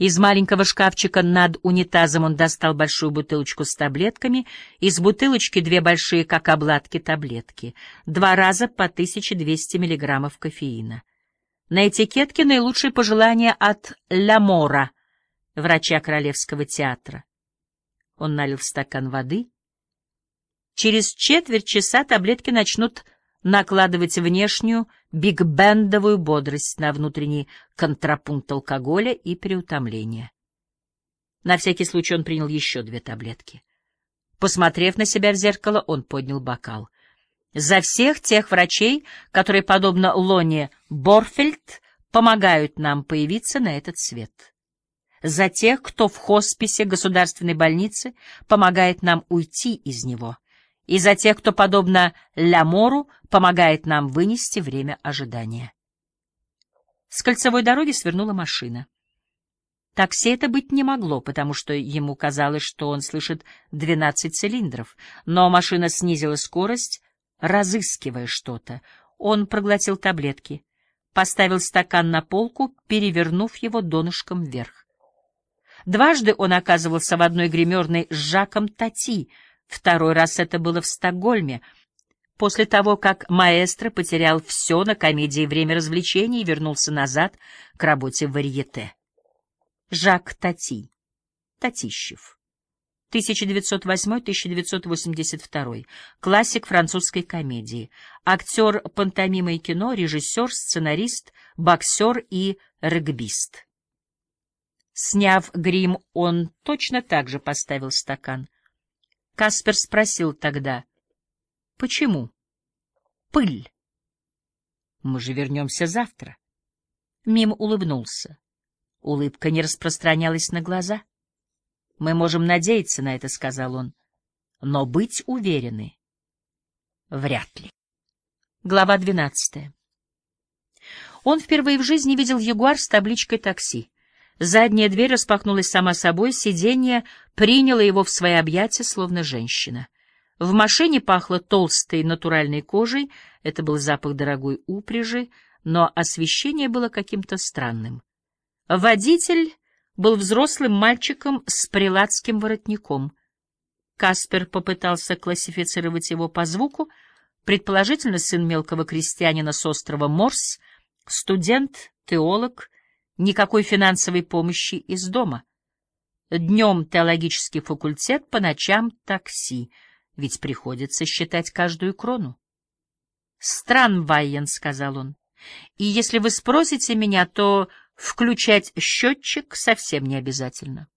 Из маленького шкафчика над унитазом он достал большую бутылочку с таблетками, из бутылочки две большие, как обладки, таблетки, два раза по 1200 миллиграммов кофеина. На этикетке наилучшие пожелания от Ламора, врача Королевского театра. Он налил в стакан воды. Через четверть часа таблетки начнут накладывать внешнюю бигбендовую бодрость на внутренний контрапункт алкоголя и переутомления. На всякий случай он принял еще две таблетки. Посмотрев на себя в зеркало, он поднял бокал. За всех тех врачей, которые, подобно Лоне Борфельд, помогают нам появиться на этот свет. За тех, кто в хосписе государственной больницы помогает нам уйти из него — и за тех, кто, подобно Лямору, помогает нам вынести время ожидания. С кольцевой дороги свернула машина. Такси это быть не могло, потому что ему казалось, что он слышит двенадцать цилиндров, но машина снизила скорость, разыскивая что-то. Он проглотил таблетки, поставил стакан на полку, перевернув его донышком вверх. Дважды он оказывался в одной гримерной с Жаком Тати — Второй раз это было в Стокгольме, после того, как маэстро потерял все на комедии «Время развлечений» и вернулся назад к работе в варьете. Жак Тати. Татищев. 1908-1982. Классик французской комедии. Актер пантомимы и кино, режиссер, сценарист, боксер и регбист. Сняв грим, он точно так же поставил стакан. Каспер спросил тогда, почему? Пыль. Мы же вернемся завтра. Мим улыбнулся. Улыбка не распространялась на глаза. Мы можем надеяться на это, сказал он, но быть уверены вряд ли. Глава двенадцатая. Он впервые в жизни видел ягуар с табличкой такси. Задняя дверь распахнулась сама собой, сиденье приняло его в свои объятия, словно женщина. В машине пахло толстой натуральной кожей, это был запах дорогой упряжи, но освещение было каким-то странным. Водитель был взрослым мальчиком с прилатским воротником. Каспер попытался классифицировать его по звуку, предположительно сын мелкого крестьянина с острова Морс, студент, теолог — никакой финансовой помощи из дома. Днем теологический факультет, по ночам такси, ведь приходится считать каждую крону. «Стран, Вайен», — сказал он, — «и если вы спросите меня, то включать счетчик совсем не обязательно».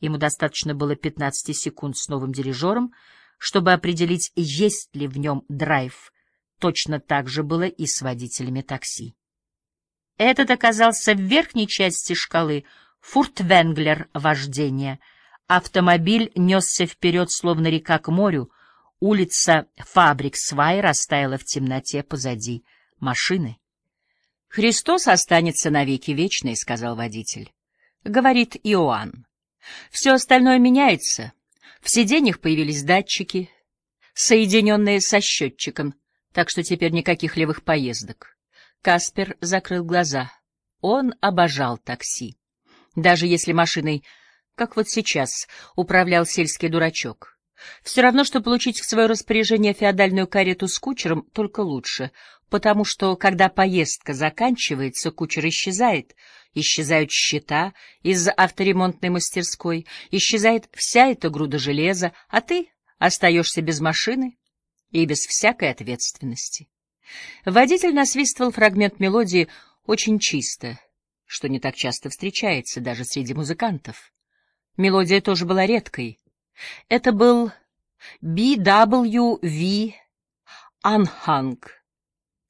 Ему достаточно было 15 секунд с новым дирижером, чтобы определить, есть ли в нем драйв. Точно так же было и с водителями такси. Этот оказался в верхней части шкалы фуртвенглер вождения. Автомобиль несся вперед, словно река к морю. Улица фабрик свай растаяла в темноте позади машины. «Христос останется навеки вечный», — сказал водитель. Говорит Иоанн. «Все остальное меняется. В сиденьях появились датчики, соединенные со счетчиком, так что теперь никаких левых поездок. Каспер закрыл глаза. Он обожал такси. Даже если машиной, как вот сейчас, управлял сельский дурачок. Все равно, что получить в свое распоряжение феодальную карету с кучером, только лучше, потому что, когда поездка заканчивается, кучер исчезает, исчезают счета из авторемонтной мастерской, исчезает вся эта груда железа, а ты остаешься без машины и без всякой ответственности. Водитель насвистывал фрагмент мелодии очень чисто, что не так часто встречается даже среди музыкантов. Мелодия тоже была редкой. Это был BWV Anhang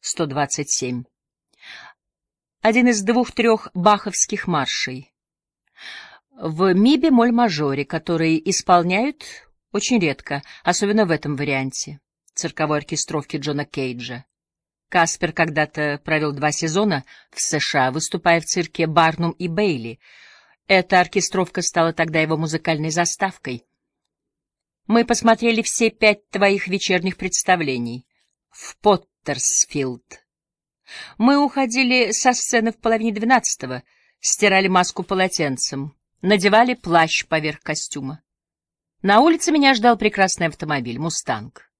127, один из двух-трех баховских маршей в ми-бемоль-мажоре, которые исполняют очень редко, особенно в этом варианте, цирковой оркестровки Джона Кейджа. Каспер когда-то провел два сезона в США, выступая в цирке Барнум и Бейли. Эта оркестровка стала тогда его музыкальной заставкой. Мы посмотрели все пять твоих вечерних представлений в Поттерсфилд. Мы уходили со сцены в половине двенадцатого. стирали маску полотенцем, надевали плащ поверх костюма. На улице меня ждал прекрасный автомобиль «Мустанг».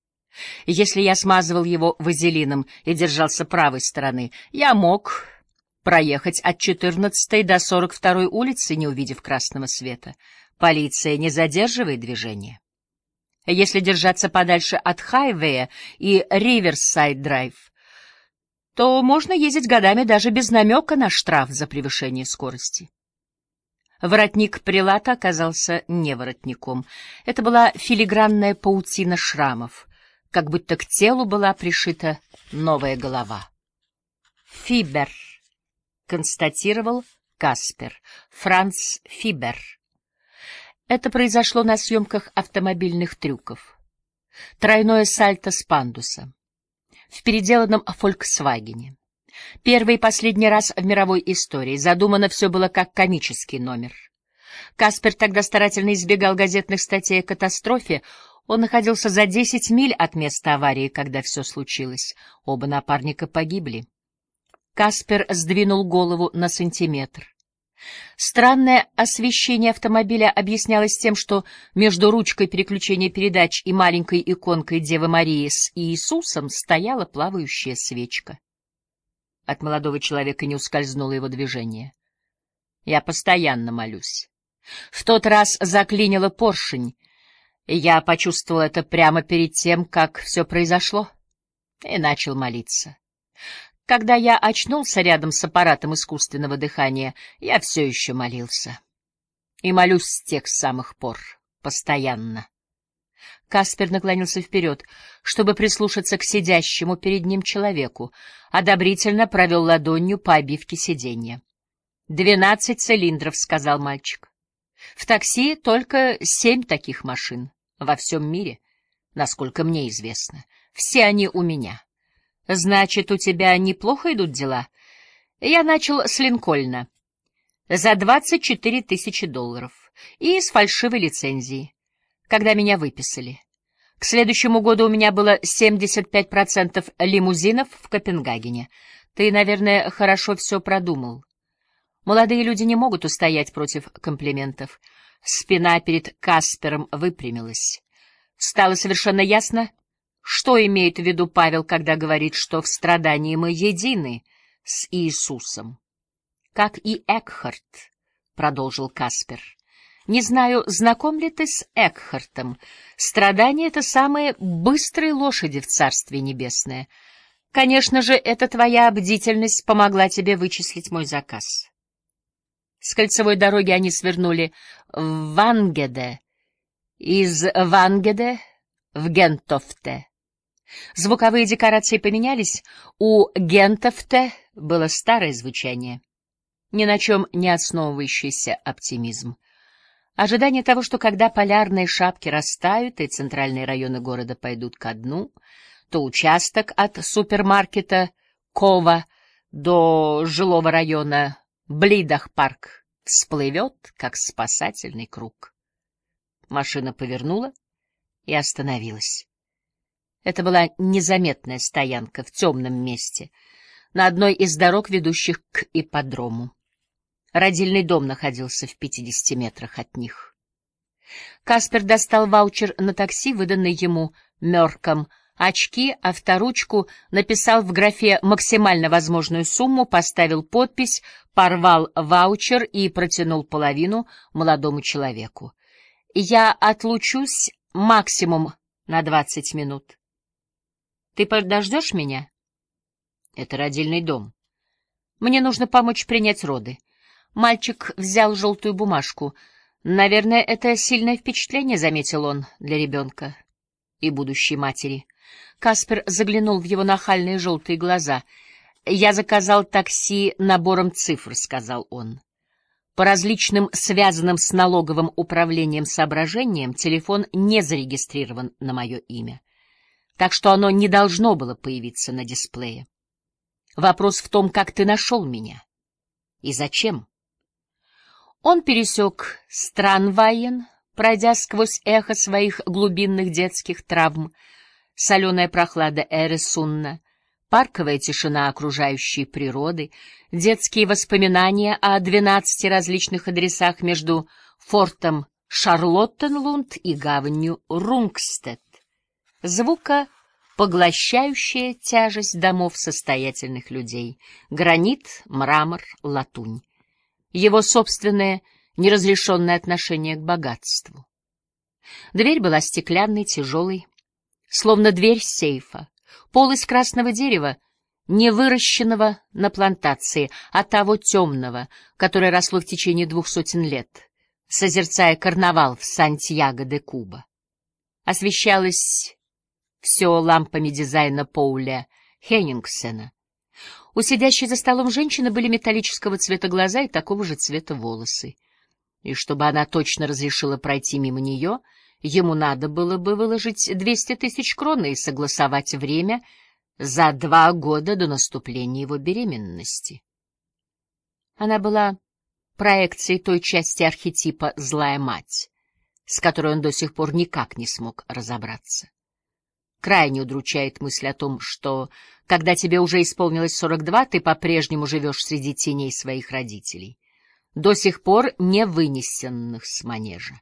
Если я смазывал его вазелином и держался правой стороны, я мог проехать от 14 до 42 улицы, не увидев красного света. Полиция не задерживает движение. Если держаться подальше от хайвея и Риверсайд-драйв, то можно ездить годами даже без намека на штраф за превышение скорости. Воротник прилата оказался не воротником. Это была филигранная паутина шрамов, как будто к телу была пришита новая голова. «Фибер», — констатировал Каспер, Франц Фибер. Это произошло на съемках автомобильных трюков. Тройное сальто с пандуса в переделанном «Фольксвагене». Первый и последний раз в мировой истории. Задумано все было как комический номер. Каспер тогда старательно избегал газетных статей о катастрофе. Он находился за десять миль от места аварии, когда все случилось. Оба напарника погибли. Каспер сдвинул голову на сантиметр. Странное освещение автомобиля объяснялось тем, что между ручкой переключения передач и маленькой иконкой Девы Марии с Иисусом стояла плавающая свечка. От молодого человека не ускользнуло его движение. Я постоянно молюсь. В тот раз заклинило поршень. Я почувствовал это прямо перед тем, как все произошло, и начал молиться. Когда я очнулся рядом с аппаратом искусственного дыхания, я все еще молился. И молюсь с тех самых пор, постоянно. Каспер наклонился вперед, чтобы прислушаться к сидящему перед ним человеку, одобрительно провел ладонью по обивке сиденья. «Двенадцать цилиндров», — сказал мальчик. «В такси только семь таких машин во всем мире, насколько мне известно. Все они у меня». Значит, у тебя неплохо идут дела? Я начал с Линкольна. За 24 тысячи долларов. И с фальшивой лицензии. Когда меня выписали. К следующему году у меня было 75% лимузинов в Копенгагене. Ты, наверное, хорошо все продумал. Молодые люди не могут устоять против комплиментов. Спина перед Каспером выпрямилась. Стало совершенно ясно, что имеет в виду Павел, когда говорит, что в страдании мы едины с Иисусом? Как и Экхарт, — продолжил Каспер. Не знаю, знаком ли ты с Экхартом. Страдание — это самые быстрые лошади в Царстве Небесное. Конечно же, эта твоя бдительность помогла тебе вычислить мой заказ. С кольцевой дороги они свернули в Вангеде, из Вангеде в Гентофте. Звуковые декорации поменялись, у Гентовте было старое звучание, ни на чем не основывающийся оптимизм. Ожидание того, что когда полярные шапки растают и центральные районы города пойдут ко дну, то участок от супермаркета Кова до жилого района Блидах-парк всплывет, как спасательный круг. Машина повернула и остановилась. Это была незаметная стоянка в темном месте, на одной из дорог, ведущих к ипподрому. Родильный дом находился в пятидесяти метрах от них. Каспер достал ваучер на такси, выданный ему Мёрком, очки, авторучку, написал в графе максимально возможную сумму, поставил подпись, порвал ваучер и протянул половину молодому человеку. «Я отлучусь максимум на двадцать минут. Ты подождешь меня? Это родильный дом. Мне нужно помочь принять роды. Мальчик взял желтую бумажку. Наверное, это сильное впечатление, заметил он, для ребенка и будущей матери. Каспер заглянул в его нахальные желтые глаза. «Я заказал такси набором цифр», — сказал он. По различным связанным с налоговым управлением соображениям телефон не зарегистрирован на мое имя так что оно не должно было появиться на дисплее. Вопрос в том, как ты нашел меня и зачем. Он пересек Странвайен, пройдя сквозь эхо своих глубинных детских травм, соленая прохлада Эресунна, парковая тишина окружающей природы, детские воспоминания о двенадцати различных адресах между фортом Шарлоттенлунд и гаванью Рунгстед, звука поглощающая тяжесть домов состоятельных людей, гранит, мрамор, латунь, его собственное неразрешенное отношение к богатству. Дверь была стеклянной, тяжелой, словно дверь сейфа, пол из красного дерева, не выращенного на плантации, а того темного, которое росло в течение двух сотен лет, созерцая карнавал в Сантьяго де Куба. Освещалось все лампами дизайна Поуля Хеннингсена. У сидящей за столом женщины были металлического цвета глаза и такого же цвета волосы. И чтобы она точно разрешила пройти мимо нее, ему надо было бы выложить двести тысяч крон и согласовать время за два года до наступления его беременности. Она была проекцией той части архетипа «злая мать», с которой он до сих пор никак не смог разобраться. Крайне удручает мысль о том, что, когда тебе уже исполнилось сорок два, ты по-прежнему живешь среди теней своих родителей, до сих пор не вынесенных с манежа.